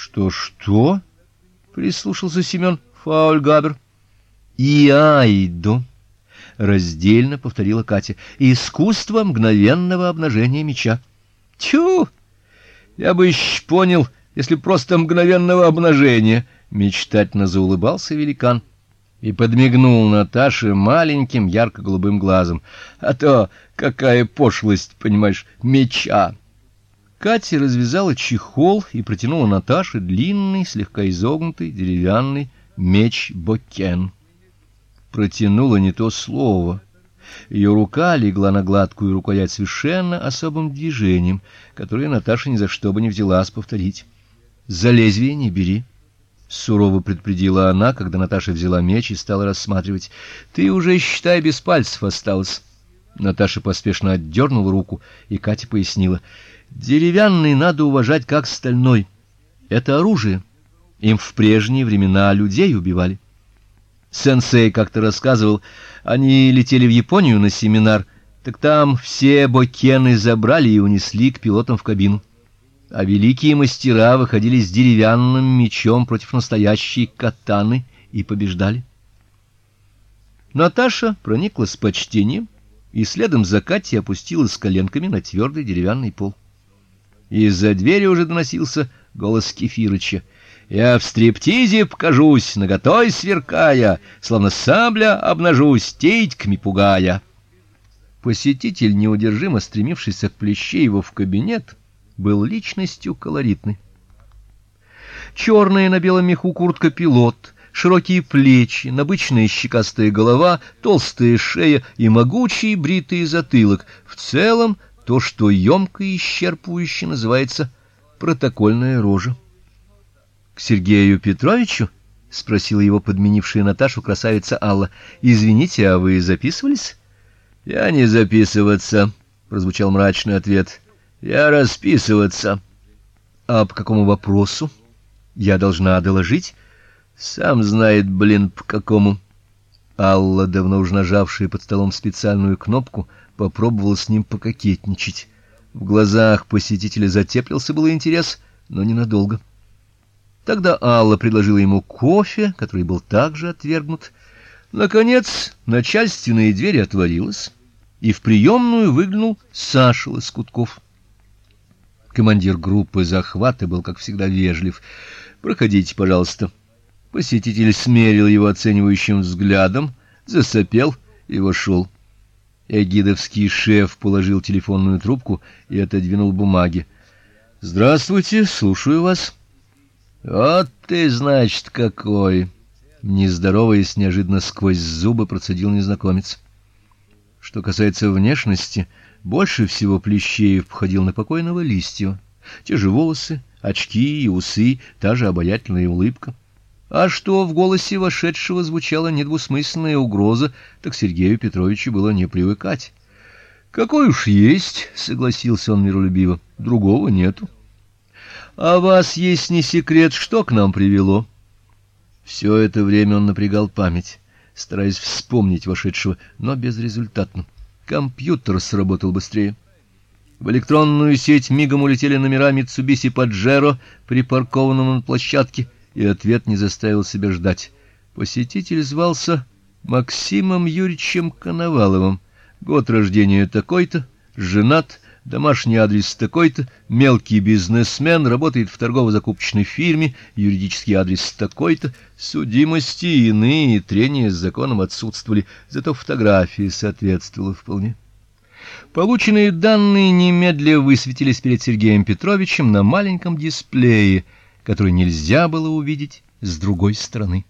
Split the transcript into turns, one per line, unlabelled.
Что что? прислушался Семен Фаульгабер. И айду раздельно повторила Катя. Искусство мгновенного обнажения меча. Тю! Я бы еще понял, если просто мгновенного обнажения, мечтательно заулыбался великан и подмигнул Наташе маленьким ярко-голубым глазом. А то какая пошлость, понимаешь, меча. Катя развязала чехол и протянула Наташе длинный, слегка изогнутый деревянный меч-бокен протянула не то слово. Ее рука легла на гладкую рукоять совершенно особым движением, которое Наташа ни за что бы не взялась повторить. "За лезвие не бери", сурово предупредила она, когда Наташа взяла меч и стала рассматривать. "Ты уже считай без пальцев осталось". Наташа поспешно отдернула руку, и Катя пояснила: "Деревянный надо уважать как стальной. Это оружие. Им в прежние времена людей убивали". Сенсей как-то рассказывал, они летели в Японию на семинар, так там все бокены забрали и унесли к пилотам в кабину. А великие мастера выходили с деревянным мечом против настоящей катаны и побеждали. Наташа проникла с почтением и следом за Катей опустилась коленками на твердый деревянный пол. Из-за двери уже доносился голос Кефирыча. Я в стриптизе покажусь, наготой сверкая, словно сабля обнажусь, тетьками пугая. Посетитель, неудержимо стремившийся к Плещееву в кабинет, был личностью колоритной. Черная на белом меху куртка пилот, широкие плечи, набычная щекастая голова, толстая шея и могучий бритый затылок. В целом то, что емко и исчерпывающе называется протокольная рожа. К Сергею Петровичу спросила его подменившая Наташу красавица Алла. Извините, а вы записывались? Я не записываться, прозвучал мрачный ответ. Я расписываться. А по какому вопросу? Я должна доложить. Сам знает, блин, по какому. Алла, давно уже нажавшая под столом специальную кнопку, попробовала с ним пококетничать. В глазах посетителя затеплился был интерес, но ненадолго. Тогда Алла предложила ему кофе, который был также отвергнут. Наконец, начальственная дверь отворилась, и в приемную выглянул Саша Лоскутков. Командир группы захвата был, как всегда, вежлив. Проходите, пожалуйста. Посетитель смерил его оценивающим взглядом, засопел и вошел. Эгидовский шеф положил телефонную трубку и отодвинул бумаги. Здравствуйте, слушаю вас. Вот ты, значит, какой, не здороваясь неожиданно сквозь зубы процедил незнакомец. Что касается внешности, больше всего Плещеев походил на покойного Листьева. Те же волосы, очки и усы, та же обаятельная улыбка. А что в голосе вошедшего звучала недвусмысленная угроза, так Сергею Петровичу было не привыкать. Какой уж есть, согласился он миролюбиво. Другого нету. А вас есть не секрет, что к нам привело? Все это время он напрягал память, стараясь вспомнить вошедшего, но безрезультатно. Компьютер сработал быстрее. В электронную сеть мигом улетели номера Mitsubishi Pajero, припаркованного на площадке, и ответ не заставил себя ждать. Посетитель звался Максимом Юрьевичем Коноваловым. Год рождения такой-то, женат, Домашний адрес такой-то, мелкий бизнесмен, работает в торгово-закупочной фирме, юридический адрес такой-то, судимости и иные трения с законом отсутствовали, зато фотография соответствовала вполне. Полученные данные немедленно высветились перед Сергеем Петровичем на маленьком дисплее, который нельзя было увидеть с другой стороны.